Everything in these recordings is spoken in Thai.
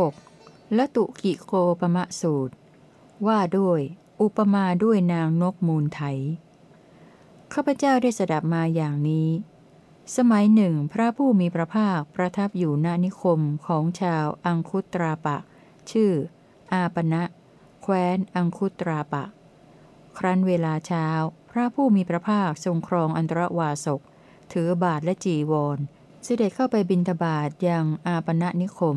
6. ละตุกิโกปมะสูตร ว่าด้วย อุปมาด้วยนางนกมูลไถ ข้าพเจ้าได้สดับมาอย่างนี้ สมัยหนึ่งพระผู้มีพระภาคประทับอยู่ณนิคมของชาวอังคุตราปะ ชื่อ อาปณะแคว้นอังคุตราปะ ครั้นเวลาเช้า พระผู้มีพระภาคทรงครองอันตรวาสก ถือบาทและจีวรเสด็จเข้าไปบินทบาทยังอาปณะนิคม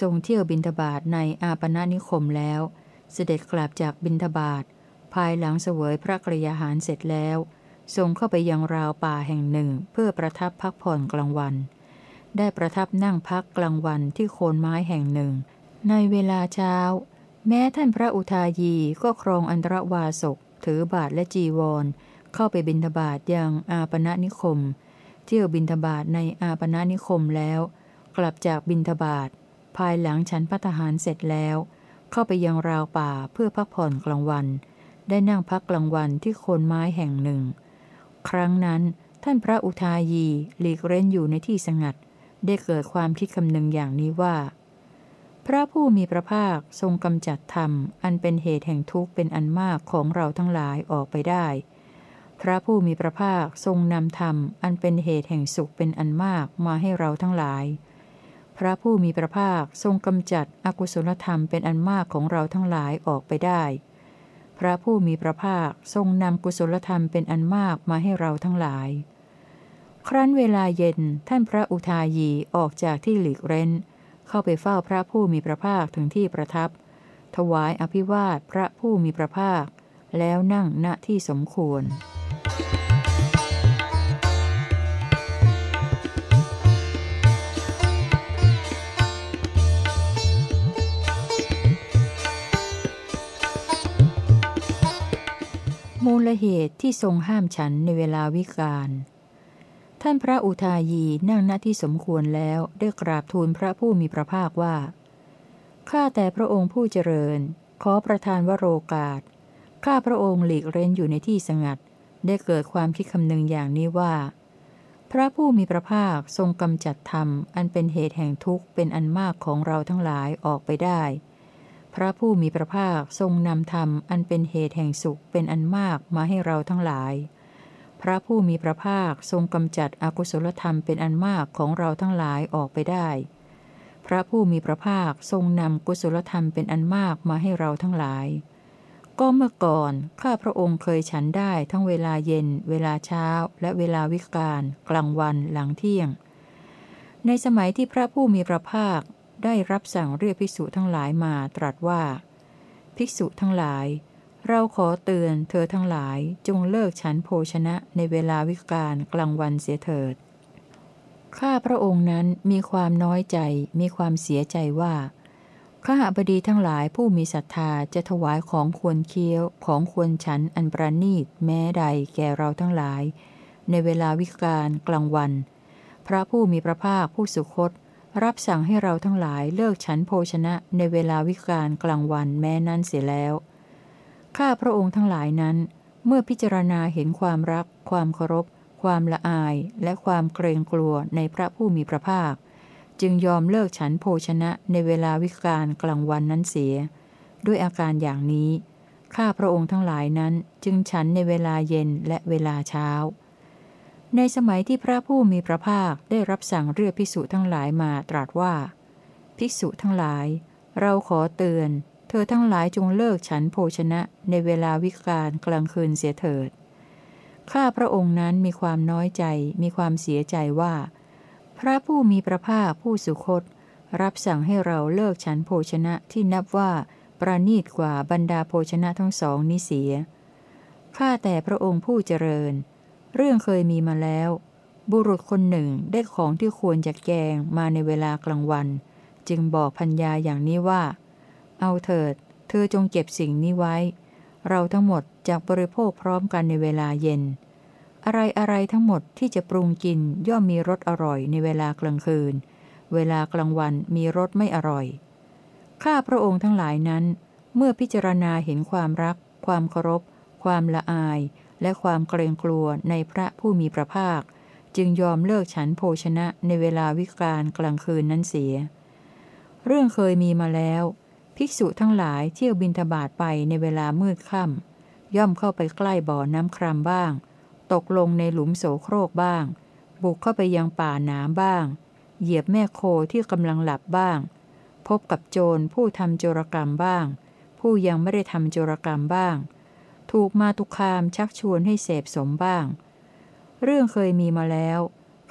ทรงเที่ยวบินทบาทในอาปณนิคมแล้ว เสด็จกลับจากบินทบาทภายหลังเสวยพระกรยาหารเสร็จแล้ว ทรงเข้าไปยังราวป่าแห่งหนึ่งเพื่อประทับพักผ่อนกลางวัน ได้ประทับนั่งพักกลางวันที่โคนไม้แห่งหนึ่ง ในเวลาเช้า แม้ท่านพระอุทายีก็ครองอันตรวาสกถือบาทและจีวร เข้าไปบินทบาทยังอาปณนิคม เที่ยวบินทบาทในอาปณนิคมแล้ว กลับจากบินทบาท ภายหลังฉันพัฒหารเสร็จแล้ว เข้าไปยังราวป่าเพื่อพักผ่อนกลางวัน ได้นั่งพักกลางวันที่โคนไม้แห่งหนึ่ง ครั้งนั้นท่านพระอุทายีหลีกเร้นอยู่ในที่สงัด ได้เกิดความคิดคำนึงอย่างนี้ว่า พระผู้มีพระภาคทรงกำจัดธรรม อันเป็นเหตุแห่งทุกข์เป็นอันมากของเราทั้งหลายออกไปได้ พระผู้มีพระภาคทรงนำธรรม อันเป็นเหตุแห่งสุขเป็นอันมากมาให้เราทั้งหลาย พระผู้มีพระภาคทรงกำจัดอกุศลธรรมเป็นอันมากของเราทั้งหลายออกไปได้ พระผู้มีพระภาคทรงนำกุศลธรรมเป็นอันมากมาให้เราทั้งหลาย ครั้นเวลาเย็นท่านพระอุทายีออกจากที่หลีกเร้น เข้าไปเฝ้าพระผู้มีพระภาคถึงที่ประทับ ถวายอภิวาทพระผู้มีพระภาค แล้วนั่งณที่สมควร มูลเหตุที่ทรงห้ามฉันในเวลาวิกาล ท่านพระอุทายีนั่งณที่สมควรแล้วได้กราบทูลพระผู้มีพระภาคว่า ข้าแต่พระองค์ผู้เจริญ ขอประทานวโรกาส ข้าพระองค์หลีกเร้นอยู่ในที่สงัด ได้เกิดความคิดคำนึงอย่างนี้ว่า พระผู้มีพระภาคทรงกำจัดธรรม อันเป็นเหตุแห่งทุกข์เป็นอันมากของเราทั้งหลายออกไปได้ พระผู้มีพระภาคทรงนำธรรมอันเป็นเหตุแห่งสุขเป็นอันมากมาให้เราทั้งหลาย พระผู้มีพระภาคทรงกำจัดอกุศลธรรมเป็นอันมากของเราทั้งหลายออกไปได้ พระผู้มีพระภาคทรงนำกุศลธรรมเป็นอันมากมาให้เราทั้งหลาย ก็เมื่อก่อนข้าพระองค์เคยฉันได้ทั้งเวลาเย็น เวลาเช้า และเวลาวิกาลกลางวันหลังเที่ยงในสมัยที่พระผู้มีพระภาค ได้รับสั่งเรียกภิกษุทั้งหลายมาตรัสว่า ภิกษุทั้งหลาย เราขอเตือนเธอทั้งหลายจงเลิกฉันโภชนะในเวลาวิกาลกลางวันเสียเถิด ข้าพระองค์นั้นมีความน้อยใจมีความเสียใจว่าข้าบดีทั้งหลายผู้มีศรัทธาจะถวายของควรเคี้ยวของควรฉันอันประณีตแม้ใดแก่เราทั้งหลาย ในเวลาวิกาลกลางวัน พระผู้มีพระภาคผู้สุคต รับสั่งให้เราทั้งหลายเลิกฉันโภชนะในเวลาวิกาลกลางวันแม้นั้นเสียแล้ว ข้าพระองค์ทั้งหลายนั้น เมื่อพิจารณาเห็นความรัก ความเคารพ ความละอาย และความเกรงกลัวในพระผู้มีพระภาค จึงยอมเลิกฉันโภชนะในเวลาวิกาลกลางวันนั้นเสีย ด้วยอาการอย่างนี้ ข้าพระองค์ทั้งหลายนั้นจึงฉันในเวลาเย็นและเวลาเช้า ในสมัยที่พระผู้มีพระภาคได้รับสั่งเรียกภิกษุทั้งหลายมาตรัสว่า ภิกษุทั้งหลาย เราขอเตือน เธอทั้งหลายจงเลิกฉันโภชนะในเวลาวิกาลกลางคืนเสียเถิด ข้าพระองค์นั้นมีความน้อยใจ มีความเสียใจว่า พระผู้มีพระภาคผู้สุคต รับสั่งให้เราเลิกฉันโภชนะที่นับว่าประนีตกว่าบรรดาโภชนะทั้งสองนี้เสีย ข้าแต่พระองค์ผู้เจริญ เรื่องเคยมีมาแล้ว บุรุษคนหนึ่งได้ของที่ควรจะแกงมาในเวลากลางวัน จึงบอกพัญญาอย่างนี้ว่า เอาเถิด เธอจงเก็บสิ่งนี้ไว้ เราทั้งหมดจากบริโภคพร้อมกันในเวลาเย็น อะไรอะไรทั้งหมดที่จะปรุงกินย่อมมีรสอร่อยในเวลากลางคืน เวลากลางวันมีรสไม่อร่อย ข้าพระองค์ทั้งหลายนั้น เมื่อพิจารณาเห็นความรัก ความเคารพ ความละอาย และความเกรงกลัวในพระผู้มีพระภาค จึงยอมเลิกฉันโภชนะในเวลาวิกาลกลางคืนนั้นเสีย เรื่องเคยมีมาแล้ว ภิกษุทั้งหลายเที่ยวบินทบาทไปในเวลามืดค่ำย่อมเข้าไปใกล้บ่อน้ำครามบ้าง ตกลงในหลุมโสโครกบ้าง บุกเข้าไปยังป่าหนามบ้าง เหยียบแม่โคที่กำลังหลับบ้าง พบกับโจรผู้ทำโจรกรรมบ้าง ผู้ยังไม่ได้ทำโจรกรรมบ้าง ถูกมาตุคามชักชวนให้เสพสมบ้าง เรื่องเคยมีมาแล้ว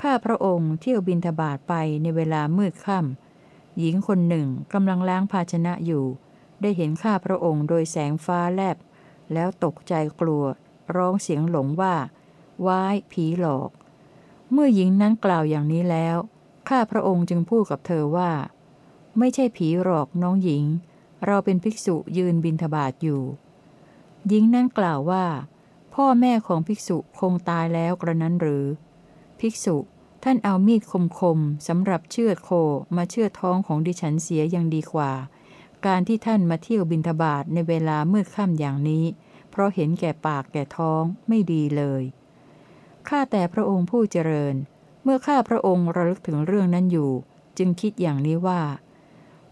ข้าพระองค์เที่ยวบินทบาทไปในเวลามืดค่ำหญิงคนหนึ่งกำลังล้างภาชนะอยู่ ได้เห็นข้าพระองค์โดยแสงฟ้าแลบ แล้วตกใจกลัว ร้องเสียงหลงว่าว้ายผีหลอก เมื่อหญิงนั้นกล่าวอย่างนี้แล้ว ข้าพระองค์จึงพูดกับเธอว่า ไม่ใช่ผีหรอกน้องหญิง เราเป็นภิกษุยืนบินทบาทอยู่ หญิงนั้นกล่าวว่า พ่อแม่ของภิกษุคงตายแล้วกระนั้นหรือ ภิกษุท่านเอามีดคมๆสำหรับเชือดโคมาเชือดท้องของดิฉันเสียยังดีกว่า การที่ท่านมาเที่ยวบินทบาทในเวลามืดค่ำอย่างนี้ เพราะเห็นแก่ปากแก่ท้องไม่ดีเลยข้าแต่พระองค์ผู้เจริญ เมื่อข้าพระองค์ระลึกถึงเรื่องนั้นอยู่ จึงคิดอย่างนี้ว่า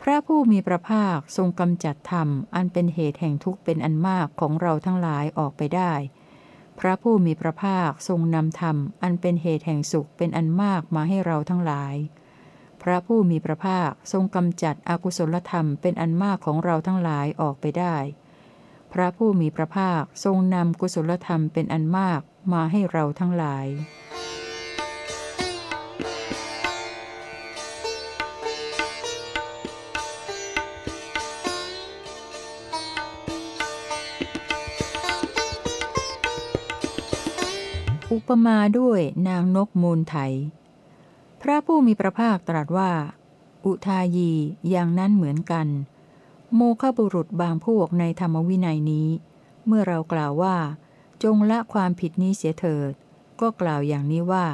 พระผู้มีพระภาคทรงกำจัดธรรม อันเป็นเหตุแห่งทุกข์เป็นอันมากของเราทั้งหลายออกไปได้ พระผู้มีพระภาคทรงนำธรรม อันเป็นเหตุแห่งสุขเป็นอันมากมาให้เราทั้งหลาย พระผู้มีพระภาคทรงกำจัดอกุศลธรรมเป็นอันมากของเราทั้งหลายออกไปได้ พระผู้มีพระภาคทรงนำกุศลธรรมเป็นอันมากมาให้เราทั้งหลาย อุปมาด้วยนางนกมูลไถ พระผู้มีพระภาคตรัสว่า อุทายีอย่างนั้นเหมือนกัน โมฆะบุรุษบางพวกในธรรมวินัยนี้ เมื่อเรากล่าวว่า จงละความผิดนี้เสียเถิด ก็กล่าวอย่างนี้ว่า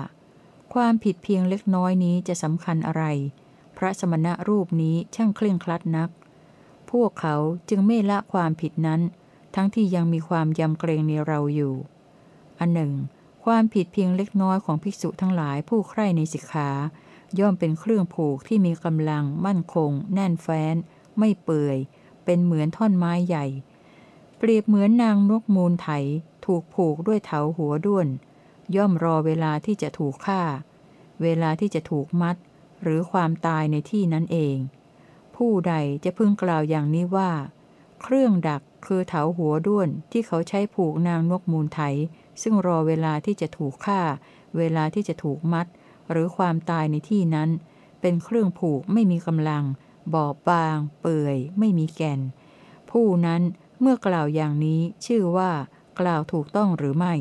ความผิดเพียงเล็กน้อยนี้จะสำคัญอะไร พระสมณะรูปนี้ช่างเคร่งครัดนัก พวกเขาจึงไม่ละความผิดนั้น ทั้งที่ยังมีความยำเกรงในเราอยู่อันหนึ่ง ความผิดเพียงเล็กน้อยของภิกษุทั้งหลายผู้ใคร่ในสิกขา ย่อมเป็นเครื่องผูกที่มีกำลัง มั่นคง แน่นแฟ้น ไม่เปื่อย เป็นเหมือนท่อนไม้ใหญ่ เปรียบเหมือนนางนกมูลไถ ถูกผูกด้วยเถาหัวด้วน ย่อมรอเวลาที่จะถูกฆ่า เวลาที่จะถูกมัด หรือความตายในที่นั้นเอง ผู้ใดจะพึงกล่าวอย่างนี้ว่า เครื่องดักคือเถาหัวด้วนที่เขาใช้ผูกนางนกมูลไถ ซึ่งรอเวลาที่จะถูกฆ่า เวลาที่จะถูกมัด หรือความตายในที่นั้น เป็นเครื่องผูกไม่มีกำลัง บอบบาง เปื่อย ไม่มีแก่น ผู้นั้นเมื่อกล่าวอย่างนี้ชื่อว่า กล่าวถูกต้องหรือไม่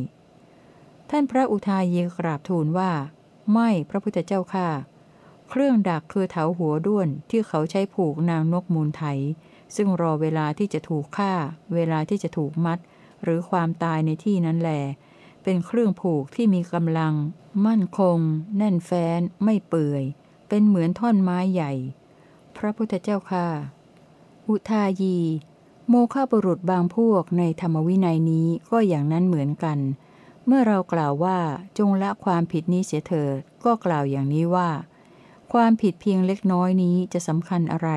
ท่านพระอุทายีกราบทูลว่า ไม่พระพุทธเจ้าค่ะ เครื่องดักคือเถาหัวด้วนที่เขาใช้ผูกนางนกมูลไถ ซึ่งรอเวลาที่จะถูกฆ่า เวลาที่จะถูกมัด หรือความตายในที่นั้นแหลเป็นเครื่องผูกที่มีกำลัง มั่นคง แน่นแฟ้น ไม่เปื่อย เป็นเหมือนท่อนไม้ใหญ่ พระพุทธเจ้าค่ะอุทายี โมฆะบุรุษบางพวกในธรรมวินัยนี้ก็อย่างนั้นเหมือนกัน เมื่อเรากล่าวว่าจงละความผิดนี้เสียเถิดก็กล่าวอย่างนี้ว่า ความผิดเพียงเล็กน้อยนี้จะสำคัญอะไร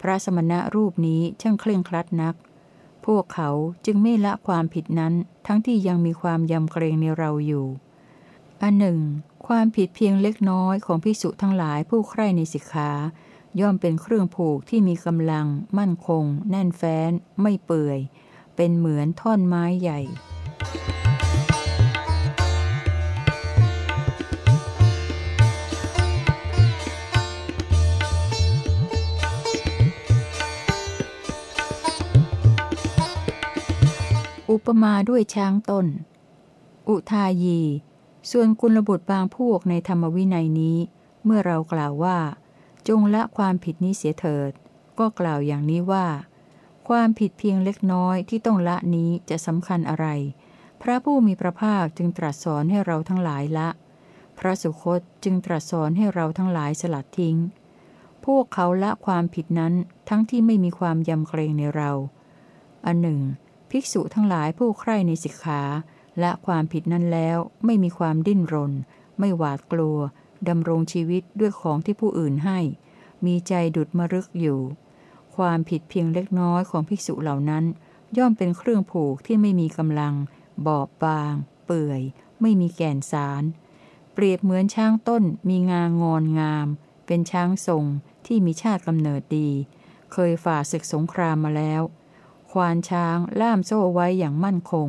พระสมณะรูปนี้ช่างเคร่งครัดนัก พวกเขาจึงไม่ละความผิดนั้นทั้งที่ยังมีความยำเกรงในเราอยู่ อันหนึ่ง ความผิดเพียงเล็กน้อยของพิสุทั้งหลายผู้ใคร่ในสิกขาย่อมเป็นเครื่องผูกที่มีกำลัง มั่นคง แน่นแฟ้น ไม่เปื่อย เป็นเหมือนท่อนไม้ใหญ่ อุปมาด้วยช้างต้น อุทายี ส่วนกุลบุตรบางพวกในธรรมวินัยนี้ เมื่อเรากล่าวว่า จงละความผิดนี้เสียเถิด ก็กล่าวอย่างนี้ว่า ความผิดเพียงเล็กน้อยที่ต้องละนี้จะสำคัญอะไร พระผู้มีพระภาคจึงตรัสสอนให้เราทั้งหลายละ พระสุคตจึงตรัสสอนให้เราทั้งหลายสลัดทิ้ง พวกเขาละความผิดนั้นทั้งที่ไม่มีความยำเกรงในเรา อันหนึ่ง ภิกษุทั้งหลายผู้ใคร่ในสิกขาและความผิดนั้นแล้วไม่มีความดิ้นรน ไม่หวาดกลัวดำรงชีวิตด้วยของที่ผู้อื่นให้ มีใจดุดมรึกอยู่ ความผิดเพียงเล็กน้อยของภิกษุเหล่านั้น ย่อมเป็นเครื่องผูกที่ไม่มีกำลัง บอบบาง เปื่อย ไม่มีแก่นสาร เปรียบเหมือนช้างต้นมีงางอนงาม เป็นช้างทรงที่มีชาติกำเนิดดี เคยฝ่าศึกสงครามมาแล้ว ควานช้างล่ามโซ่ไว้อย่างมั่นคง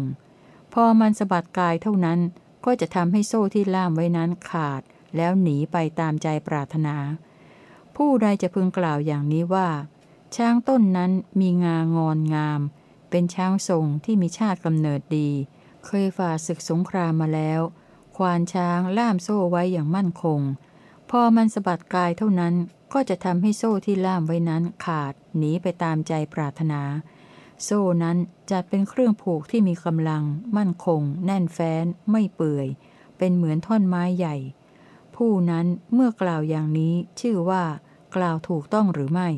พอมันสะบัดกายเท่านั้นก็จะทำให้โซ่ที่ล่ามไว้นั้นขาด แล้วหนีไปตามใจปรารถนา ผู้ใดจะพึงกล่าวอย่างนี้ว่า ช้างต้นนั้นมีงางอนงาม เป็นช้างทรงที่มีชาติกำเนิดดี เคยฝ่าศึกสงครามมาแล้ว ควานช้างล่ามโซ่ไว้อย่างมั่นคง พอมันสะบัดกายเท่านั้นก็จะทำให้โซ่ที่ล่ามไว้นั้นขาด หนีไปตามใจปรารถนา โซ่นั้นจะเป็นเครื่องผูกที่มีกำลัง มั่นคง แน่นแฟ้น ไม่เปื่อย เป็นเหมือนท่อนไม้ใหญ่ ผู้นั้นเมื่อกล่าวอย่างนี้ชื่อว่า กล่าวถูกต้องหรือไม่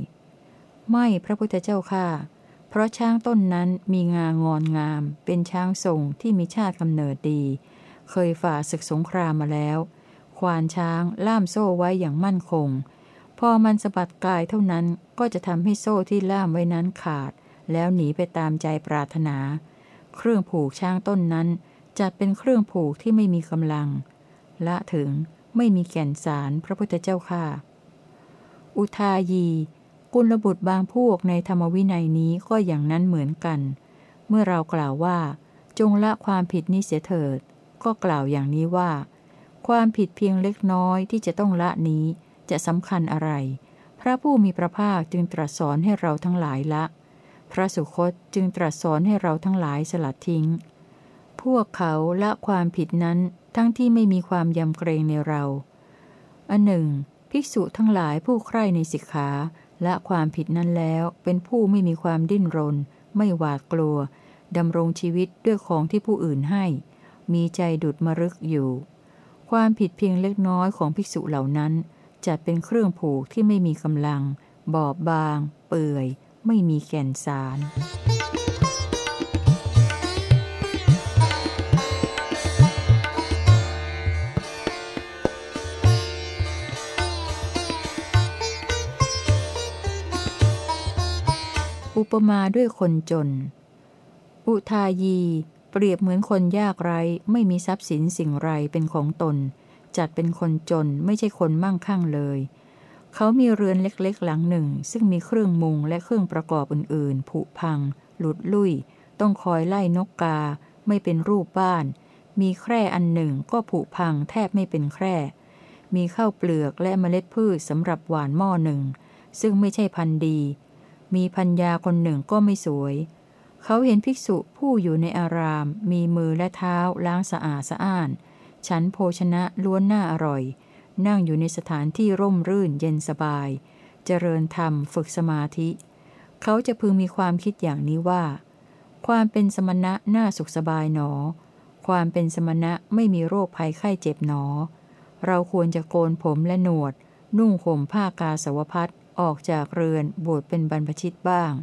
ไม่พระพุทธเจ้าค่ะ เพราะช้างต้นนั้นมีงางอนงาม เป็นช้างทรงที่มีชาติกำเนิดดี เคยฝ่าศึกสงครามมาแล้ว ควานช้างล่ามโซ่ไว้อย่างมั่นคง พอมันสะบัดกายเท่านั้นก็จะทำให้โซ่ที่ล่ามไว้นั้นขาด แล้วหนีไปตามใจปรารถนา เครื่องผูกช้างต้นนั้นจัดเป็นเครื่องผูกที่ไม่มีกำลัง ละถึงไม่มีแก่นสารพระพุทธเจ้าค่ะ อุทายี กุลบุตรบางพวกในธรรมวินัยนี้ก็อย่างนั้นเหมือนกัน เมื่อเรากล่าวว่า จงละความผิดนี้เสียเถิด ก็กล่าวอย่างนี้ว่า ความผิดเพียงเล็กน้อยที่จะต้องละนี้จะสำคัญอะไร พระผู้มีพระภาคจึงตรัสสอนให้เราทั้งหลายละ พระสุคตจึงตรัสสอนให้เราทั้งหลายสลัดทิ้ง พวกเขาละความผิดนั้นทั้งที่ไม่มีความยำเกรงในเรา อันหนึ่ง ภิกษุทั้งหลายผู้ใคร่ในสิกขาละความผิดนั้นแล้วเป็นผู้ไม่มีความดิ้นรน ไม่หวาดกลัวดำรงชีวิตด้วยของที่ผู้อื่นให้ มีใจดุดมรึกอยู่ ความผิดเพียงเล็กน้อยของภิกษุเหล่านั้นจัดเป็นเครื่องผูกที่ไม่มีกำลัง บอบบาง เปื่อย ไม่มีแก่นสาร อุปมาด้วยคนจน อุทายี เปรียบเหมือนคนยากไร้ไม่มีทรัพย์สินสิ่งไรเป็นของตน จัดเป็นคนจนไม่ใช่คนมั่งคั่งเลย เขามีเรือนเล็กๆ หลังหนึ่ง ซึ่งมีเครื่องมุงและเครื่องประกอบอื่นๆ ผุพัง หลุดลุ่ย ต้องคอยไล่นกกา ไม่เป็นรูปบ้าน มีแคร่อันหนึ่งก็ผุพังแทบไม่เป็นแคร่ มีข้าวเปลือกและเมล็ดพืชสำหรับหวานหม้อหนึ่ง ซึ่งไม่ใช่พันดี มีพัญญาคนหนึ่งก็ไม่สวย เขาเห็นภิกษุผู้อยู่ในอาราม มีมือและเท้าล้างสะอาดสะอ้าน ฉันโภชนะล้วนหน่าอร่อย นั่งอยู่ในสถานที่ร่มรื่นเย็นสบาย เจริญธรรมฝึกสมาธิ เขาจะพึงมีความคิดอย่างนี้ว่า ความเป็นสมณะน่าสุขสบายหนอ ความเป็นสมณะไม่มีโรคภัยไข้เจ็บหนอ เราควรจะโกนผมและหนวด นุ่งห่มผ้ากาสาวพัดออกจากเรือนบวชเป็นบรรพชิตบ้าง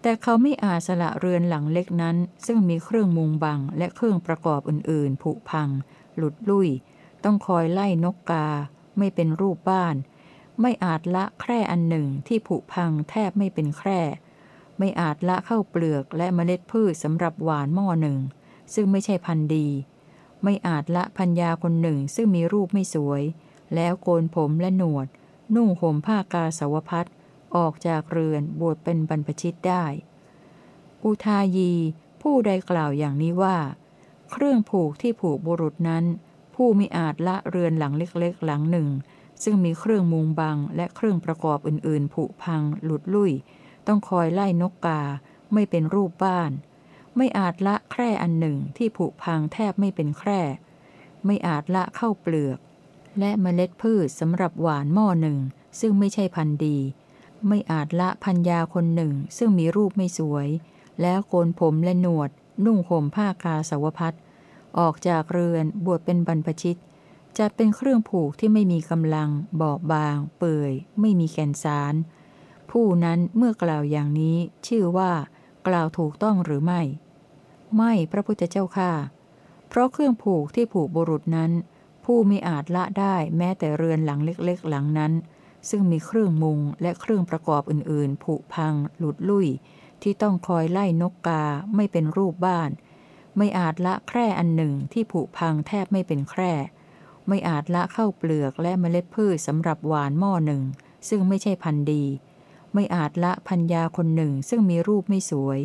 แต่เขาไม่อาจสละเรือนหลังเล็กนั้น ซึ่งมีเครื่องมุงบังและเครื่องประกอบอื่นๆ ผุพัง หลุดลุ่ย ต้องคอยไล่นกกา ไม่เป็นรูปบ้าน ไม่อาจละแคร่อันหนึ่งที่ผุพังแทบไม่เป็นแคร่ ไม่อาจละเข้าเปลือกและเมล็ดพืชสำหรับหวานหม้อหนึ่ง ซึ่งไม่ใช่พันธุ์ดี ไม่อาจละพัญญาคนหนึ่งซึ่งมีรูปไม่สวย แล้วโกนผมและหนวด นุ่งห่มผ้ากาสาวพัดออกจากเรือนบวชเป็นบรรพชิตได้ อุทายี ผู้ใดกล่าวอย่างนี้ว่า เครื่องผูกที่ผูกบุรุษนั้น ผู้มิอาจละเรือนหลังเล็กๆ หลังหนึ่ง ซึ่งมีเครื่องมุงบังและเครื่องประกอบอื่นๆ ผุพัง หลุดลุ่ย ต้องคอยไล่นกกา ไม่เป็นรูปบ้าน ไม่อาจละแคร่อันหนึ่งที่ผุพังแทบไม่เป็นแคร่ ไม่อาจละเข้าเปลือก และเมล็ดพืชสำหรับหวานหม้อหนึ่ง ซึ่งไม่ใช่พันธุ์ดี ไม่อาจละพัญญาคนหนึ่ง ซึ่งมีรูปไม่สวย แล้วโกนผมและหนวด นุ่งห่มผ้ากาสาวพัด ออกจากเรือนบวชเป็นบรรพชิต จะเป็นเครื่องผูกที่ไม่มีกำลัง บอบบาง เปื่อย ไม่มีแก่นสาร ผู้นั้นเมื่อกล่าวอย่างนี้ ชื่อว่า กล่าวถูกต้องหรือไม่ ไม่พระพุทธเจ้าค่ะ เพราะเครื่องผูกที่ผูกบุรุษนั้น ผู้ไม่อาจละได้แม้แต่เรือนหลังเล็กๆ หลังนั้น ซึ่งมีเครื่องมุงและเครื่องประกอบอื่นๆ ผุพัง หลุดลุ่ย ที่ต้องคอยไล่นกกาไม่เป็นรูปบ้าน ไม่อาจละแคร่อันหนึ่งที่ผุพังแทบไม่เป็นแคร่ ไม่อาจละเข้าเปลือกและเมล็ดพืชสำหรับหวานหม้อหนึ่ง ซึ่งไม่ใช่พันธุ์ดี ไม่อาจละพัญญาคนหนึ่งซึ่งมีรูปไม่สวย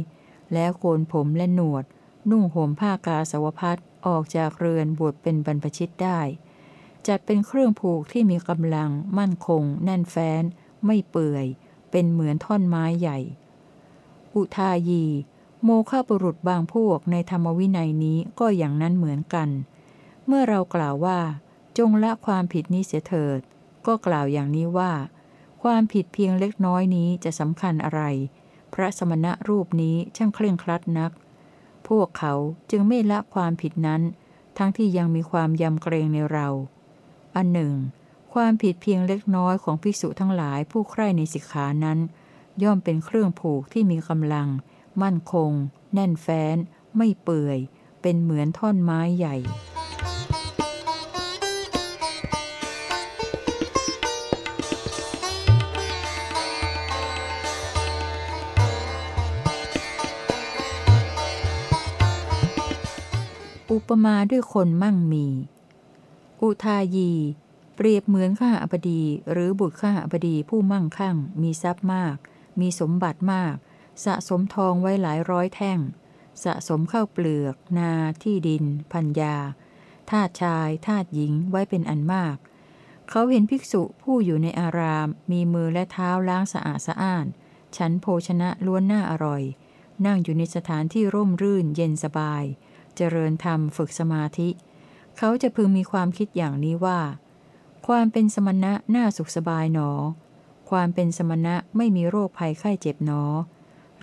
แล้วโกนผมและหนวด นุ่งห่มผ้ากาสาวพัดออกจากเรือนบวชเป็นบรรพชิตได้ จัดเป็นเครื่องผูกที่มีกำลัง มั่นคง แน่นแฟ้น ไม่เปื่อย เป็นเหมือนท่อนไม้ใหญ่ อุทายี โมฆะบุรุษบางพวกในธรรมวินัยนี้ก็อย่างนั้นเหมือนกัน เมื่อเรากล่าวว่า จงละความผิดนี้เสียเถิด ก็กล่าวอย่างนี้ว่า ความผิดเพียงเล็กน้อยนี้จะสำคัญอะไร พระสมณะรูปนี้ช่างเคร่งครัดนัก พวกเขาจึงไม่ละความผิดนั้น ทั้งที่ยังมีความยำเกรงในเรา อันหนึ่ง ความผิดเพียงเล็กน้อยของภิกษุทั้งหลายผู้ใคร่ในสิกขานั้น ย่อมเป็นเครื่องผูกที่มีกำลัง มั่นคง แน่นแฟ้น ไม่เปื่อย เป็นเหมือนท่อนไม้ใหญ่อุปมาด้วยคนมั่งมี อุทายี เปรียบเหมือนข้าบดี หรือบุตรข้าบดีผู้มั่งคั่ง มีทรัพย์มาก มีสมบัติมาก สะสมทองไว้หลายร้อยแท่ง สะสมข้าวเปลือก นาที่ดิน พัญญาทาชายทาหญิงไว้เป็นอันมาก เขาเห็นภิกษุผู้อยู่ในอาราม มีมือและเท้าล้างสะอาดสะอ้าน ฉันโภชนะล้วนหน้าอร่อย นั่งอยู่ในสถานที่ร่มรื่นเย็นสบาย เจริญธรรมฝึกสมาธิ เขาจะพึงมีความคิดอย่างนี้ว่า ความเป็นสมณะน่าสุขสบายหนอ ความเป็นสมณะไม่มีโรคภัยไข้เจ็บหนอ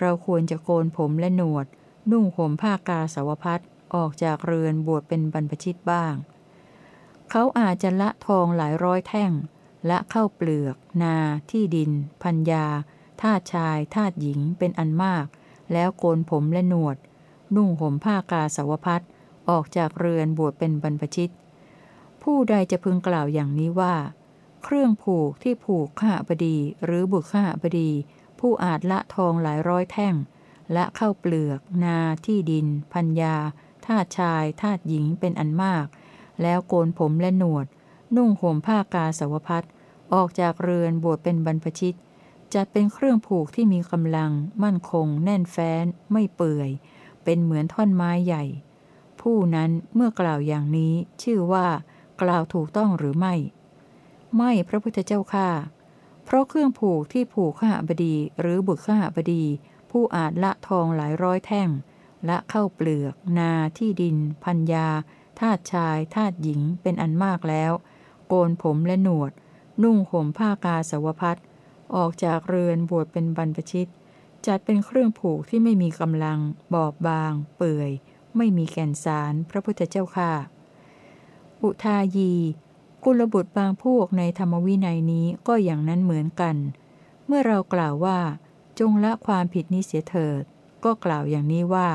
เราควรจะโกนผมและหนวด นุ่งห่มผ้ากาสาวพัดออกจากเรือนบวชเป็นบรรพชิตบ้าง เขาอาจจะละทองหลายร้อยแท่ง ละเข้าเปลือก นา ที่ดิน พัญญาทาชายทาหญิงเป็นอันมาก แล้วโกนผมและหนวด นุ่งห่มผ้ากาสาวพัดออกจากเรือนบวชเป็นบรรพชิต ผู้ใดจะพึงกล่าวอย่างนี้ว่า เครื่องผูกที่ผูกข้าบดีหรือบุตรข้าบดี ผู้อาจละทองหลายร้อยแท่งละเข้าเปลือก นาที่ดิน พัญญาทาชายทาหญิงเป็นอันมาก แล้วโกนผมและหนวด นุ่งห่มผ้ากาสาวพัดออกจากเรือนบวชเป็นบรรพชิต จัดเป็นเครื่องผูกที่มีกำลัง มั่นคง แน่นแฟ้น ไม่เปื่อย เป็นเหมือนท่อนไม้ใหญ่ ผู้นั้นเมื่อกล่าวอย่างนี้ชื่อว่า กล่าวถูกต้องหรือไม่ ไม่พระพุทธเจ้าค่า เพราะเครื่องผูกที่ผูกข้าบดีหรือบุตรข้าบดี ผู้อาจละทองหลายร้อยแท่ง ละเข้าเปลือก นาที่ดิน พัญญาทาสชายทาสหญิงเป็นอันมากแล้ว โกนผมและหนวด นุ่งห่มผ้ากาสาวพัดออกจากเรือนบวชเป็นบรรพชิต จัดเป็นเครื่องผูกที่ไม่มีกำลัง บอบบาง เปื่อย ไม่มีแก่นสาร พระพุทธเจ้าค่ะ อุทายี กุลบุตรบางพวกในธรรมวินัยนี้ก็อย่างนั้นเหมือนกัน เมื่อเรากล่าวว่า จงละความผิดนี้เสียเถิด ก็กล่าวอย่างนี้ว่า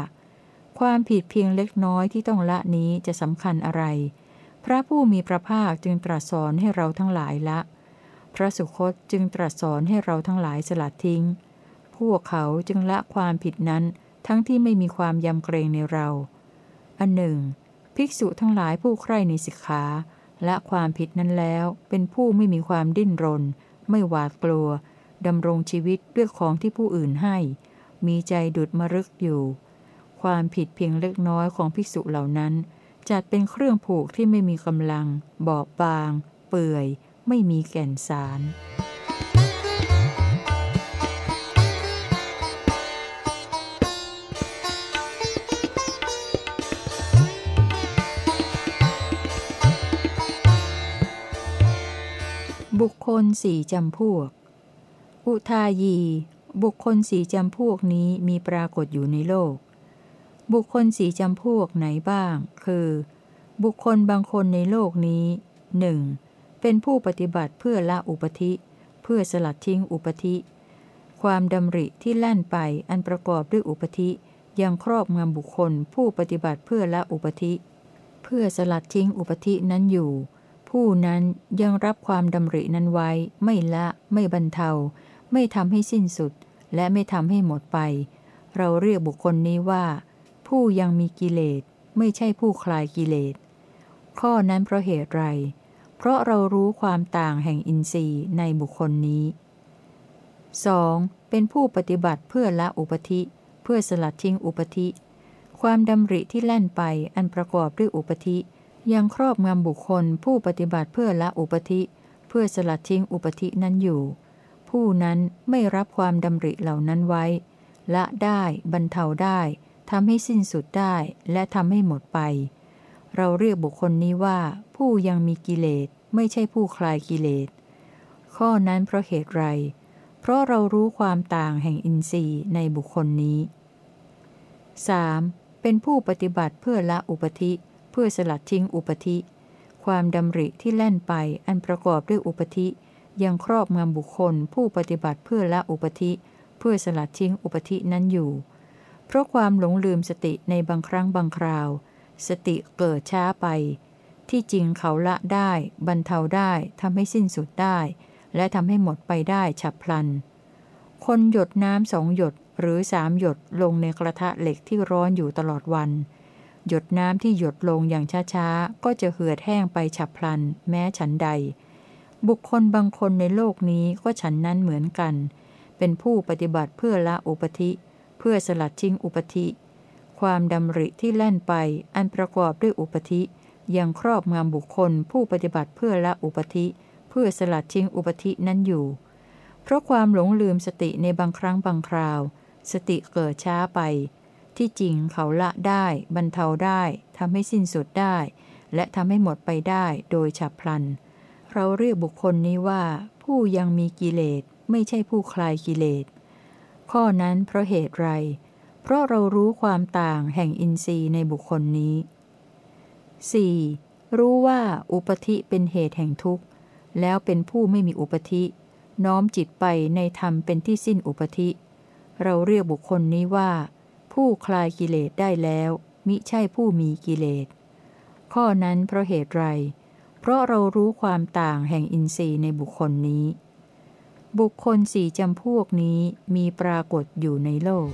ความผิดเพียงเล็กน้อยที่ต้องละนี้จะสำคัญอะไร พระผู้มีพระภาคจึงตรัสสอนให้เราทั้งหลายละ พระสุคตจึงตรัสสอนให้เราทั้งหลายสลัดทิ้ง พวกเขาจึงละความผิดนั้นทั้งที่ไม่มีความยำเกรงในเรา อันหนึ่ง ภิกษุทั้งหลายผู้ใคร่ในสิกขา ละความผิดนั้นแล้วเป็นผู้ไม่มีความดิ้นรน ไม่หวาดกลัวดำรงชีวิตด้วยของที่ผู้อื่นให้ มีใจดุดมรึกอยู่ ความผิดเพียงเล็กน้อยของภิกษุเหล่านั้น จัดเป็นเครื่องผูกที่ไม่มีกำลัง บอบบาง เปื่อย ไม่มีแก่นสาร บุคคลสี่จำพวก อุทายี บุคคลสี่จำพวกนี้มีปรากฏอยู่ในโลก บุคคลสี่จำพวกไหนบ้าง คือ บุคคลบางคนในโลกนี้หนึ่งเป็นผู้ปฏิบัติเพื่อละอุปธิ เพื่อสลัดทิ้งอุปธิ ความดำริที่แล่นไปอันประกอบด้วยอุปธิยังครอบงำบุคคลผู้ปฏิบัติเพื่อละอุปธิ เพื่อสลัดทิ้งอุปธินั้นอยู่ ผู้นั้นยังรับความดำรินั้นไว้ ไม่ละไม่บรรเทา ไม่ทำให้สิ้นสุด และไม่ทำให้หมดไป เราเรียกบุคคลนี้ว่า ผู้ยังมีกิเลส ไม่ใช่ผู้คลายกิเลส ข้อนั้นเพราะเหตุไร เพราะเรารู้ความต่างแห่งอินทรีย์ในบุคคลนี้ 2. เป็นผู้ปฏิบัติเพื่อละอุปธิ เพื่อสลัดทิ้งอุปธิ ความดำริที่แล่นไปอันประกอบด้วยอุปธิ ยังครอบงำบุคคลผู้ปฏิบัติเพื่อละอุปธิ เพื่อสลัดทิ้งอุปธินั้นอยู่ ผู้นั้นไม่รับความดำริเหล่านั้นไว้ ละได้บรรเทาได้ทำให้สิ้นสุดได้และทำให้หมดไป เราเรียกบุคคลนี้ว่า ผู้ยังมีกิเลสไม่ใช่ผู้คลายกิเลส ข้อนั้นเพราะเหตุไร เพราะเรารู้ความต่างแห่งอินทรีย์ในบุคคลนี้ 3. เป็นผู้ปฏิบัติเพื่อละอุปธิเพื่อสลัดทิ้งอุปธิ ความดำริที่แล่นไปอันประกอบด้วยอุปธิ ยังครอบงำบุคคลผู้ปฏิบัติเพื่อละอุปธิ เพื่อสลัดทิ้งอุปธินั้นอยู่ เพราะความหลงลืมสติในบางครั้งบางคราว สติเกิดช้าไป ที่จริงเขาละได้บรรเทาได้ทำให้สิ้นสุดได้ และทำให้หมดไปได้ฉับพลัน คนหยดน้ำสองหยดหรือสามหยดลงในกระทะเหล็กที่ร้อนอยู่ตลอดวัน หยดน้ำที่หยดลงอย่างช้าๆ ก็จะเหือดแห้งไปฉับพลัน แม้ฉันใด บุคคลบางคนในโลกนี้ก็ฉันนั้นเหมือนกัน เป็นผู้ปฏิบัติเพื่อละอุปธิ เพื่อสลัดทิ้งอุปธิ ความดำริที่แล่นไปอันประกอบด้วยอุปธิยังครอบงำบุคคลผู้ปฏิบัติเพื่อละอุปธิ เพื่อสลัดทิ้งอุปธินั้นอยู่ เพราะความหลงลืมสติในบางครั้งบางคราว สติเกิดช้าไป ที่จริงเขาละได้ บรรเทาได้ทำให้สิ้นสุดได้ และทำให้หมดไปได้โดยฉับพลัน เราเรียกบุคคลนี้ว่า ผู้ยังมีกิเลสไม่ใช่ผู้คลายกิเลส ข้อนั้นเพราะเหตุไร เพราะเรารู้ความต่างแห่งอินทรีย์ในบุคคลนี้ 4. รู้ว่าอุปธิเป็นเหตุแห่งทุกข์ แล้วเป็นผู้ไม่มีอุปธิ น้อมจิตไปในธรรมเป็นที่สิ้นอุปธิ เราเรียกบุคคลนี้ว่า ผู้คลายกิเลสได้แล้ว มิใช่ผู้มีกิเลส ข้อนั้นเพราะเหตุไร เพราะเรารู้ความต่างแห่งอินทรีย์ในบุคคลนี้ บุคคลสี่จำพวกนี้มีปรากฏอยู่ในโลก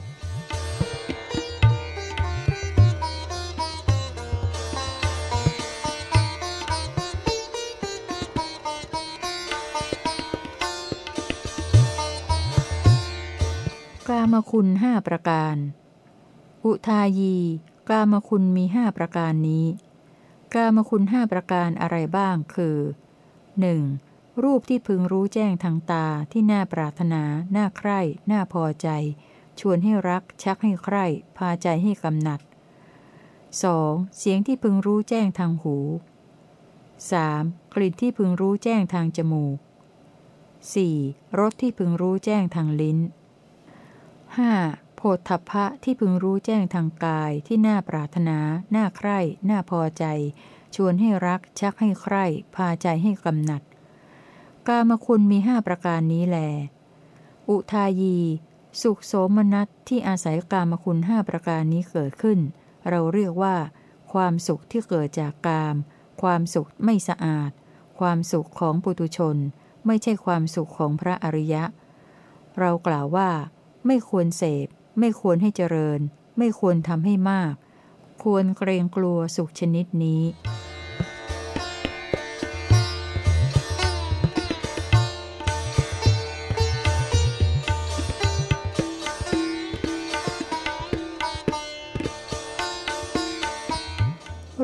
กามคุณห้าประการ อุทายี กามคุณมีห้าประการนี้ กามคุณห้าประการอะไรบ้างคือ 1. รูปที่พึงรู้แจ้งทางตาที่น่าปรารถนา น่าใคร่ น่าพอใจ ชวนให้รัก ชักให้ใคร่ พาใจให้กำหนัด 2. เสียงที่พึงรู้แจ้งทางหู 3. กลิ่นที่พึงรู้แจ้งทางจมูก 4. รสที่พึงรู้แจ้งทางลิ้น 5. โพธพะที่พึงรู้แจ้งทางกายที่น่าปรารถนา น่าใคร่ น่าพอใจ ชวนให้รัก ชักให้ใคร่ พาใจให้กำหนัด กามคุณมีห้าประการนี้แล อุทายี สุขโสมนัสที่อาศัยกามคุณห้าประการนี้เกิดขึ้น เราเรียกว่า ความสุขที่เกิดจากกาม ความสุขไม่สะอาด ความสุขของปุตุชน ไม่ใช่ความสุขของพระอริยะ เรากล่าวว่า ไม่ควรเสพ ไม่ควรให้เจริญ ไม่ควรทำให้มาก ควรเกรงกลัวสุขชนิดนี้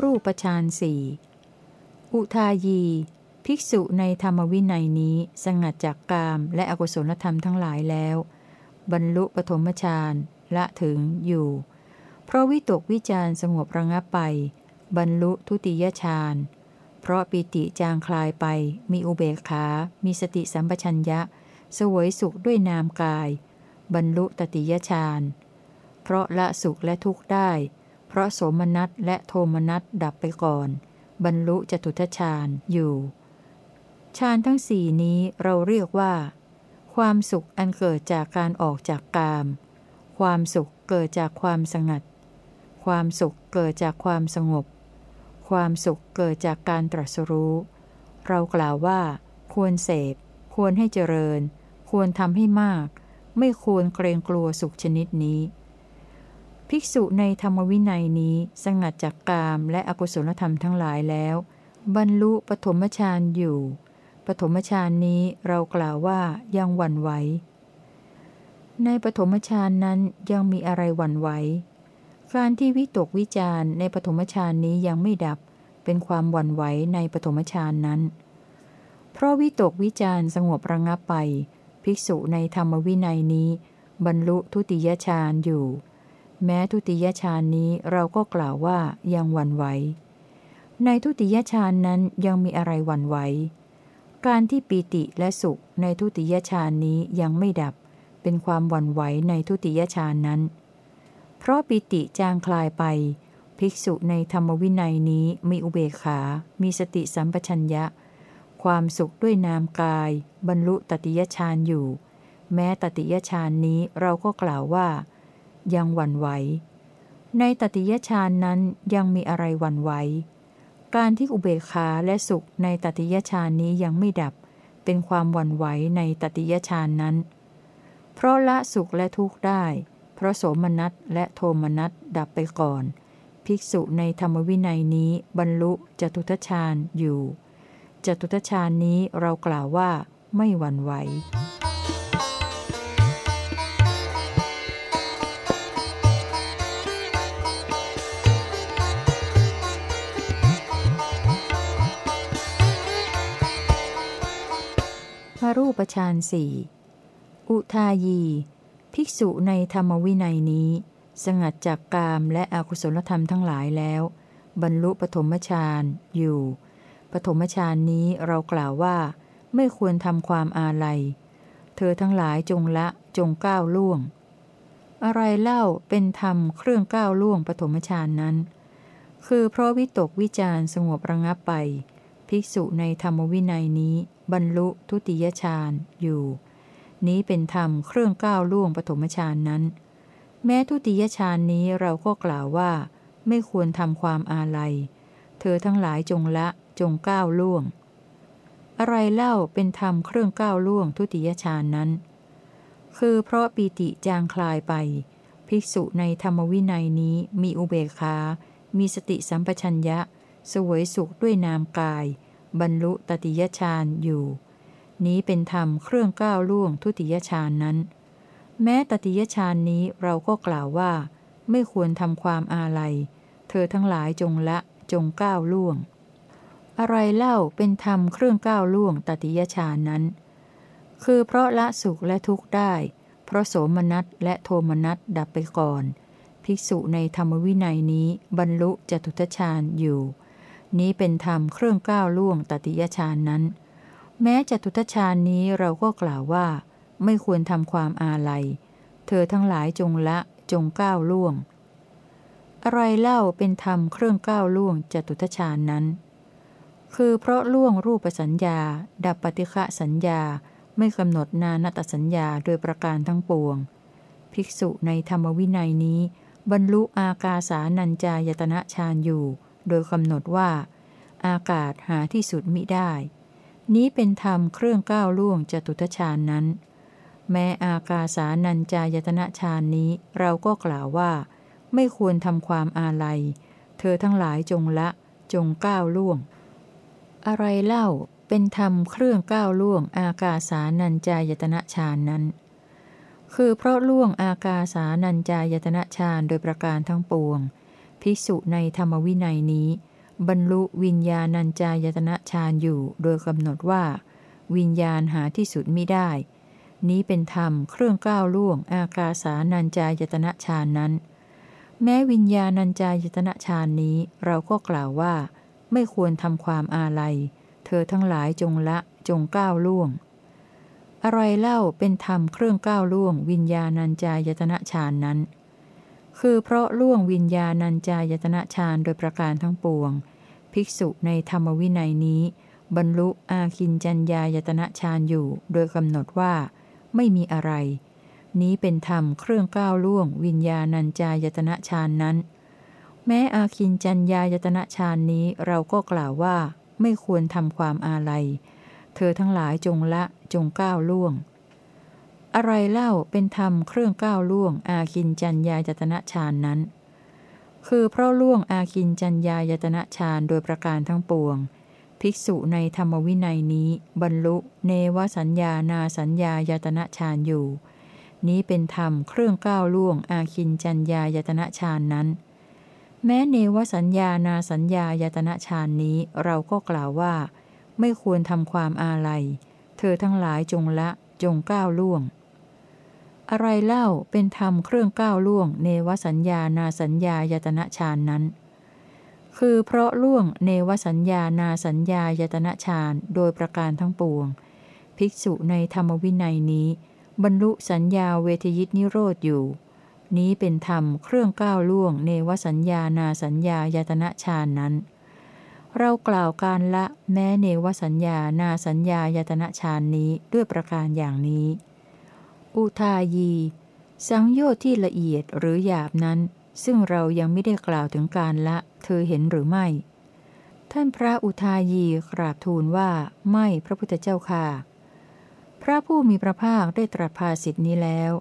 รูปฌานสี่อุทายี ภิกษุในธรรมวินัยนี้สงัดจากกามและอกุศลธรรมทั้งหลายแล้ว บรรลุปฐมฌานละถึงอยู่ เพราะวิตกวิจารสงบระงับไป บรรลุทุติยฌานเพราะปิติจางคลายไป มีอุเบกขา มีสติสัมปชัญญะ สวยสุขด้วยนามกาย บรรลุตติยฌานเพราะละสุขและทุกข์ได้ เพราะโสมนัสและโทมนัสดับไปก่อน บรรลุจตุทชาญอยู่ฌานทั้งสี่นี้เราเรียกว่า ความสุขอันเกิดจากการออกจากกาม ความสุขเกิดจากความสงัด ความสุขเกิดจากความสงบ ความสุขเกิดจากการตรัสรู้ เรากล่าวว่า ควรเสพ ควรให้เจริญ ควรทำให้มาก ไม่ควรเกรงกลัวสุขชนิดนี้ ภิกษุในธรรมวินัยนี้สงัดจากกามและอกุศลธรรมทั้งหลายแล้ว บรรลุปฐมฌานอยู่ ปฐมฌานนี้เรากล่าวว่ายังหวั่นไหว ในปฐมฌานนั้นยังมีอะไรหวั่นไหว การที่วิตกวิจารในปฐมฌานนี้ยังไม่ดับ เป็นความหวั่นไหวในปฐมฌานนั้น เพราะวิตกวิจารสงบระงับไป ภิกษุในธรรมวินัยนี้ บรรลุทุติยฌานอยู่ แม้ทุติยฌานนี้เราก็กล่าวว่ายังหวั่นไหว ในทุติยฌานนั้นยังมีอะไรหวั่นไหว การที่ปีติและสุขในทุติยฌานนี้ยังไม่ดับ เป็นความหวั่นไหวในทุติยฌานนั้น เพราะปิติจางคลายไป ภิกษุในธรรมวินัยนี้มีอุเบกขา มีสติสัมปชัญญะ ความสุขด้วยนามกาย บรรลุตติยฌานอยู่ แม้ตติยฌานนี้เราก็กล่าวว่า ยังหวั่นไหว ในตติยฌานนั้นยังมีอะไรหวั่นไหว การที่อุเบกขาและสุขในตติยฌานนี้ยังไม่ดับ เป็นความหวั่นไหวในตติยฌานนั้น เพราะละสุขและทุกข์ได้ เพราะโสมนัสและโทมนัสดับไปก่อน ภิกษุในธรรมวินัยนี้บรรลุจตุทชาญอยู่ จตุทชาญนี้เรากล่าวว่าไม่หวั่นไหว รูปฌานสี่อุทายี ภิกษุในธรรมวินัยนี้ สงัดจากกามและอกุศลธรรมทั้งหลายแล้ว บรรลุปฐมฌานอยู่ ปฐมฌานนี้เรากล่าวว่า ไม่ควรทำความอาลัย เธอทั้งหลายจงละจงก้าวล่วง อะไรเล่าเป็นธรรมเครื่องก้าวล่วงปฐมฌานนั้น คือเพราะวิตกวิจารสงบระงับไป ภิกษุในธรรมวินัยนี้ บรรลุทุติยฌานอยู่ นี้เป็นธรรมเครื่องก้าวล่วงปฐมฌานนั้น แม้ทุติยฌานนี้เราก็กล่าวว่า ไม่ควรทำความอาลัย เธอทั้งหลายจงละจงก้าวล่วง อะไรเล่าเป็นธรรมเครื่องก้าวล่วงทุติยฌานนั้น คือเพราะปีติจางคลายไป ภิกษุในธรรมวินัยนี้มีอุเบกขา มีสติสัมปชัญญะ สวยสุขด้วยนามกาย บรรลุตติยฌานอยู่ นี้เป็นธรรมเครื่องก้าวล่วงทุติยฌานนั้น แม้ตติยฌานนี้เราก็กล่าวว่า ไม่ควรทำความอาลัย เธอทั้งหลายจงละจงก้าวล่วง อะไรเล่าเป็นธรรมเครื่องก้าวล่วงตติยฌานนั้น คือเพราะละสุขและทุกข์ได้ เพราะโสมนัสและโทมนัสดับไปก่อน ภิกษุในธรรมวินัยนี้บรรลุจตุทชาญอยู่ นี้เป็นธรรมเครื่องก้าวล่วงตติยฌานนั้น แม้จตุทชาญนี้เราก็กล่าวว่า ไม่ควรทำความอาลัย เธอทั้งหลายจงละจงก้าวล่วง อะไรเล่าเป็นธรรมเครื่องก้าวล่วงจตุทชาญนั้น คือเพราะล่วงรูปสัญญา ดับปฏิฆะสัญญาไม่กำหนดนานตสัญญาโดยประการทั้งปวง ภิกษุในธรรมวินัยนี้ บรรลุอากาสานัญจายตนะฌานอยู่ โดยกำหนดว่า อากาศหาที่สุดมิได้ นี้เป็นธรรมเครื่องก้าวล่วงจตุทชาญนั้น แม้อากาสานัญจายตนะฌานนี้เราก็กล่าวว่า ไม่ควรทำความอาลัย เธอทั้งหลายจงละจงก้าวล่วง อะไรเล่าเป็นธรรมเครื่องก้าวล่วงอากาสานัญจายตนะฌานนั้น คือเพราะล่วงอากาสานัญจายตนะฌานโดยประการทั้งปวง ภิกษุในธรรมวินัยนี้ บรรลุวิญญาณัญจายตนะฌานอยู่โดยกำหนดว่า วิญญาณหาที่สุดมิได้ นี้เป็นธรรมเครื่องก้าวล่วง อากาสานัญจายตนะฌานนั้น แม้วิญญาณัญจายตนะฌานนี้เราก็กล่าวว่า ไม่ควรทำความอาลัย เธอทั้งหลายจงละจงก้าวล่วง อะไรเล่าเป็นธรรมเครื่องก้าวล่วง วิญญาณัญจายตนะฌานนั้น คือเพราะล่วงวิญญาณัญจายตนะฌานโดยประการทั้งปวง ภิกษุในธรรมวินัยนี้ บรรลุอาคินจัญญายตนะฌานอยู่ โดยกำหนดว่า ไม่มีอะไร นี้เป็นธรรมเครื่องก้าวล่วง วิญญาณัญจายตนะฌานนั้น แม้อาคินจัญญายตนะฌานนี้เราก็กล่าวว่า ไม่ควรทำความอาลัย เธอทั้งหลายจงละจงก้าวล่วง อะไรเล่าเป็นธรรมเครื่องก้าวล่วง อาคินจัญญายตนะฌานนั้น คือเพราะล่วงอาคินจัญญายตนะฌานโดยประการทั้งปวง ภิกษุในธรรมวินัยนี้ บรรลุเนวสัญญานาสัญญายตนะฌานอยู่ นี้เป็นธรรมเครื่องก้าวล่วง อาคินจัญญายตนะฌานนั้น แม้เนวสัญญานาสัญญายตนะฌานนี้เราก็กล่าวว่า ไม่ควรทำความอาลัย เธอทั้งหลายจงละจงก้าวล่วง อะไรเล่าเป็นธรรมเครื่องก้าวล่วง เนวสัญญานาสัญญายตนะฌานนั้น คือเพราะล่วงเนวสัญญานาสัญญายตนะฌานโดยประการทั้งปวง ภิกษุในธรรมวินัยนี้ บรรลุสัญญาเวทยิตนิโรธอยู่ นี้เป็นธรรมเครื่องก้าวล่วง เนวสัญญานาสัญญายตนะฌานนั้น เรากล่าวการละแม้เนวสัญญานาสัญญายตนะฌานนี้ด้วยประการอย่างนี้ อุทายี สังโยชน์ที่ละเอียดหรือหยาบนั้น ซึ่งเรายังไม่ได้กล่าวถึงการละ เธอเห็นหรือไม่ ท่านพระอุทายีกราบทูลว่าไม่พระพุทธเจ้าค่ะ พระผู้มีพระภาคได้ตรัสภาสิทธินี้แล้ว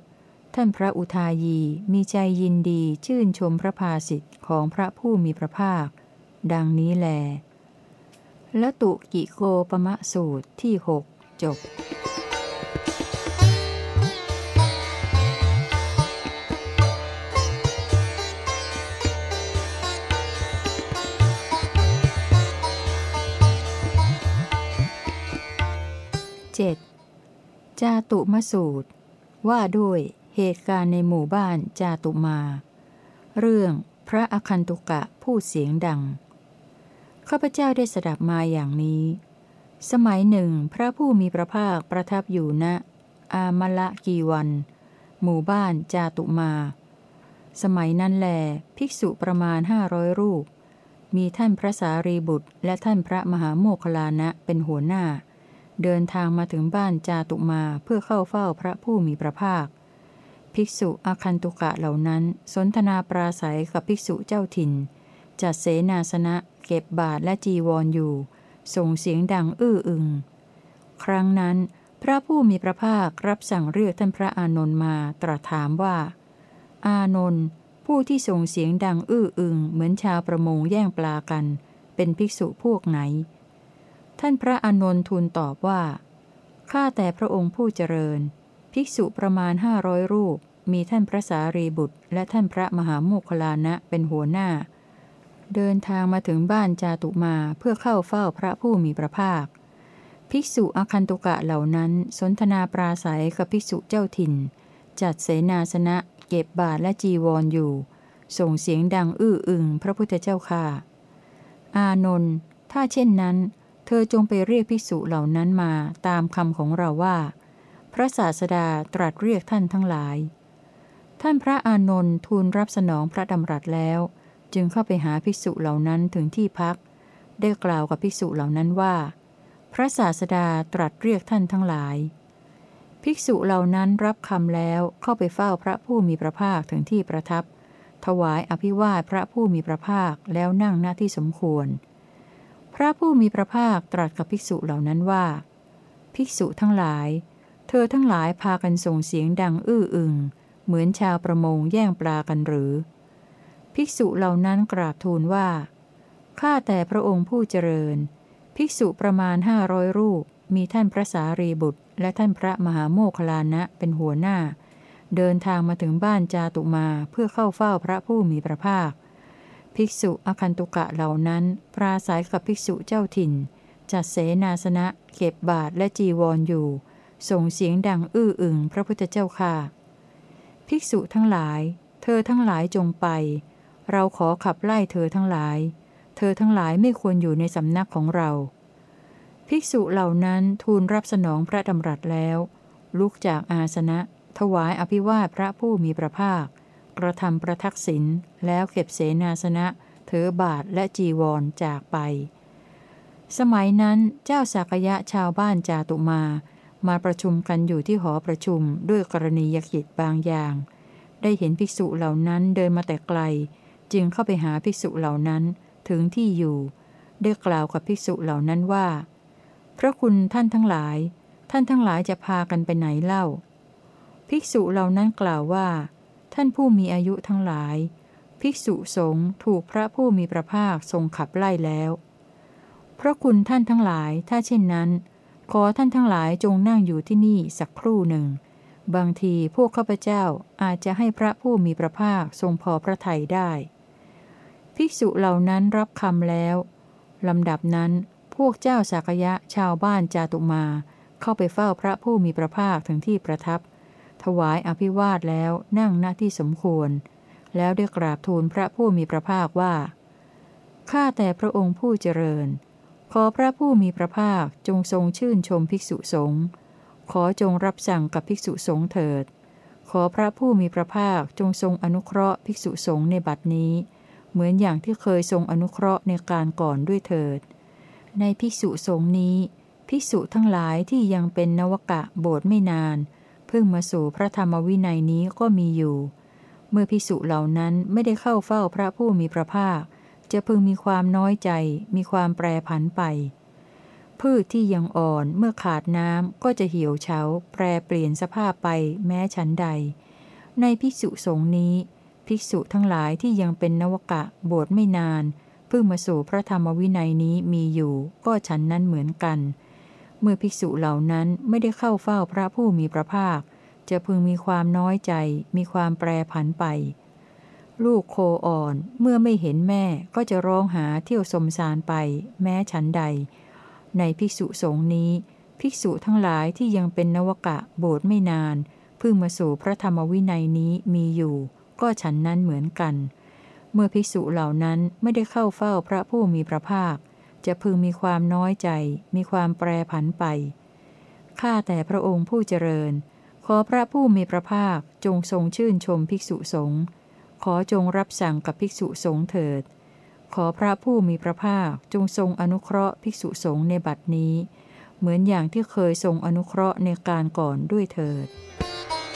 ท่านพระอุทายีมีใจยินดีชื่นชมพระภาสิทธิ์ของพระผู้มีพระภาค ดังนี้แลละตุกิโกปมะสูตรที่หกจบ 7. จาตุมสูตร ว่าด้วยเหตุการณ์ในหมู่บ้านจาตุมา เรื่องพระอคันตุกะพูดเสียงดัง ข้าพเจ้าได้สดับมาอย่างนี้ สมัยหนึ่งพระผู้มีพระภาคประทับอยู่ณอามละกีวัน หมู่บ้านจาตุมา สมัยนั้นแล ภิกษุประมาณห้าร้อยรูป มีท่านพระสารีบุตร และท่านพระมหาโมคลานะเป็นหัวหน้า เดินทางมาถึงบ้านจาตุมาเพื่อเข้าเฝ้าพระผู้มีพระภาค ภิกษุอาคันตุกะเหล่านั้น สนทนาปราศัยกับภิกษุเจ้าถิ่น จัดเสนาสนะเก็บบาทและจีวรออยู่ ส่งเสียงดังอื้ออึง ครั้งนั้น พระผู้มีพระภาครับสั่งเรียกท่านพระอานนท์มาตรัสถามว่า อานนท์ผู้ที่ส่งเสียงดังอื้ออึงเหมือนชาวประมงแย่งปลากัน เป็นภิกษุพวกไหน ท่านพระอนนทูลตอบว่า ข้าแต่พระองค์ผู้เจริญ ภิกษุประมาณห้าร้อยรูป มีท่านพระสารีบุตร และท่านพระมหาโมคลานะเป็นหัวหน้า เดินทางมาถึงบ้านจาตุมาเพื่อเข้าเฝ้าพระผู้มีพระภาค ภิกษุอคันตุกะเหล่านั้นสนทนาปราศัยกับภิกษุเจ้าถิ่น จัดเสนาสนะ เก็บบาทและจีวรออยู่ ส่งเสียงดังอื้ออึงพระพุทธเจ้าค่ะ อานนท์ถ้าเช่นนั้น เธอจงไปเรียกภิกษุเหล่านั้นมาตามคำของเราว่า พระศาสดาตรัสเรียกท่านทั้งหลาย ท่านพระอานนท์ทูลรับสนองพระดำรัสแล้ว จึงเข้าไปหาภิกษุเหล่านั้นถึงที่พัก ได้กล่าวกับภิกษุเหล่านั้นว่า พระศาสดาตรัสเรียกท่านทั้งหลาย ภิกษุเหล่านั้นรับคำแล้วเข้าไปเฝ้าพระผู้มีพระภาคถึงที่ประทับ ถวายอภิวาทพระผู้มีพระภาคแล้วนั่งหน้าที่สมควร พระผู้มีพระภาคตรัสกับภิกษุเหล่านั้นว่า ภิกษุทั้งหลาย เธอทั้งหลายพากันส่งเสียงดังอื้ออึง เหมือนชาวประมงแย่งปลากันหรือ ภิกษุเหล่านั้นกราบทูลว่า ข้าแต่พระองค์ผู้เจริญ ภิกษุประมาณห้าร้อยรูป มีท่านพระสารีบุตร และท่านพระมหาโมคลานะเป็นหัวหน้า เดินทางมาถึงบ้านจาตุมาเพื่อเข้าเฝ้าพระผู้มีพระภาค ภิกษุอคันตุกะเหล่านั้น ปราศัยกับภิกษุเจ้าถิ่น จัดเสนาสนะ เก็บบาทและจีวรออยู่ ส่งเสียงดังอื้ออึงพระพุทธเจ้าค่ะ ภิกษุทั้งหลาย เธอทั้งหลายจงไป เราขอขับไล่เธอทั้งหลาย เธอทั้งหลายไม่ควรอยู่ในสำนักของเรา ภิกษุเหล่านั้นทูลรับสนองพระดำรัสแล้ว ลุกจากอาสนะ ถวายอภิวาทพระผู้มีพระภาค กระทำประทักษิณแล้วเก็บเสนาสนะเถือบาทและจีวรจากไป สมัยนั้นเจ้าสักยะชาวบ้านจาตุมา มาประชุมกันอยู่ที่หอประชุมด้วยกรณียกิจบางอย่าง ได้เห็นภิกษุเหล่านั้นเดินมาแต่ไกล จึงเข้าไปหาภิกษุเหล่านั้นถึงที่อยู่ ได้กล่าวกับภิกษุเหล่านั้นว่า พระคุณท่านทั้งหลาย ท่านทั้งหลายจะพากันไปไหนเล่า ภิกษุเหล่านั้นกล่าวว่า ท่านผู้มีอายุทั้งหลาย ภิกษุสงฆ์ถูกพระผู้มีพระภาคทรงขับไล่แล้ว พระคุณท่านทั้งหลายถ้าเช่นนั้น ขอท่านทั้งหลายจงนั่งอยู่ที่นี่สักครู่หนึ่ง บางทีพวกข้าพเจ้าอาจจะให้พระผู้มีพระภาคทรงพอพระทัยได้ ภิกษุเหล่านั้นรับคำแล้วลำดับนั้นพวกเจ้าสากยะชาวบ้านจาตุมา เข้าไปเฝ้าพระผู้มีพระภาคถึงที่ประทับ ถวายอภิวาทแล้วนั่งณที่สมควร แล้วได้กราบทูลพระผู้มีพระภาคว่า ข้าแต่พระองค์ผู้เจริญ ขอพระผู้มีพระภาคจงทรงชื่นชมภิกษุสงฆ์ ขอจงรับสั่งกับภิกษุสงฆ์เถิด ขอพระผู้มีพระภาคจงทรงอนุเคราะห์ภิกษุสงฆ์ในบัดนี้ เหมือนอย่างที่เคยทรงอนุเคราะห์ในการก่อนด้วยเถิด ในภิกษุสงฆ์นี้ ภิกษุทั้งหลายที่ยังเป็นนวกะโบสถ์ไม่นาน เพิ่งมาสู่พระธรรมวินัยนี้ก็มีอยู่ เมื่อภิกษุเหล่านั้นไม่ได้เข้าเฝ้าพระผู้มีพระภาค จะพึงมีความน้อยใจ มีความแปรผันไป พืชที่ยังอ่อนเมื่อขาดน้ำก็จะเหี่ยวเฉา แปรเปลี่ยนสภาพไปแม้ฉันใด ในภิกษุสงฆ์นี้ ภิกษุทั้งหลายที่ยังเป็นนวกะบวชไม่นานเพิ่งมาสู่พระธรรมวินัยนี้มีอยู่ ก็ฉันนั้นเหมือนกัน เมื่อภิกษุเหล่านั้นไม่ได้เข้าเฝ้าพระผู้มีพระภาค จะพึงมีความน้อยใจ มีความแปรผันไป ลูกโคอ่อนเมื่อไม่เห็นแม่ก็จะร้องหาเที่ยวสมสารไป แม้ฉันใด ในภิกษุสงฆ์นี้ ภิกษุทั้งหลายที่ยังเป็นนวกะโบสถ์ไม่นานเพิ่งมาสู่พระธรรมวินัยนี้มีอยู่ ก็ฉันนั้นเหมือนกัน เมื่อภิกษุเหล่านั้นไม่ได้เข้าเฝ้าพระผู้มีพระภาค จะพึงมีความน้อยใจ มีความแปรผันไป ข้าแต่พระองค์ผู้เจริญ ขอพระผู้มีพระภาคจงทรงชื่นชมภิกษุสงฆ์ขอจงรับสั่งกับภิกษุสงฆ์เถิด ขอพระผู้มีพระภาคจงทรงอนุเคราะห์ภิกษุสงฆ์ในบัดนี้ เหมือนอย่างที่เคยทรงอนุเคราะห์ในการก่อนด้วยเถิด「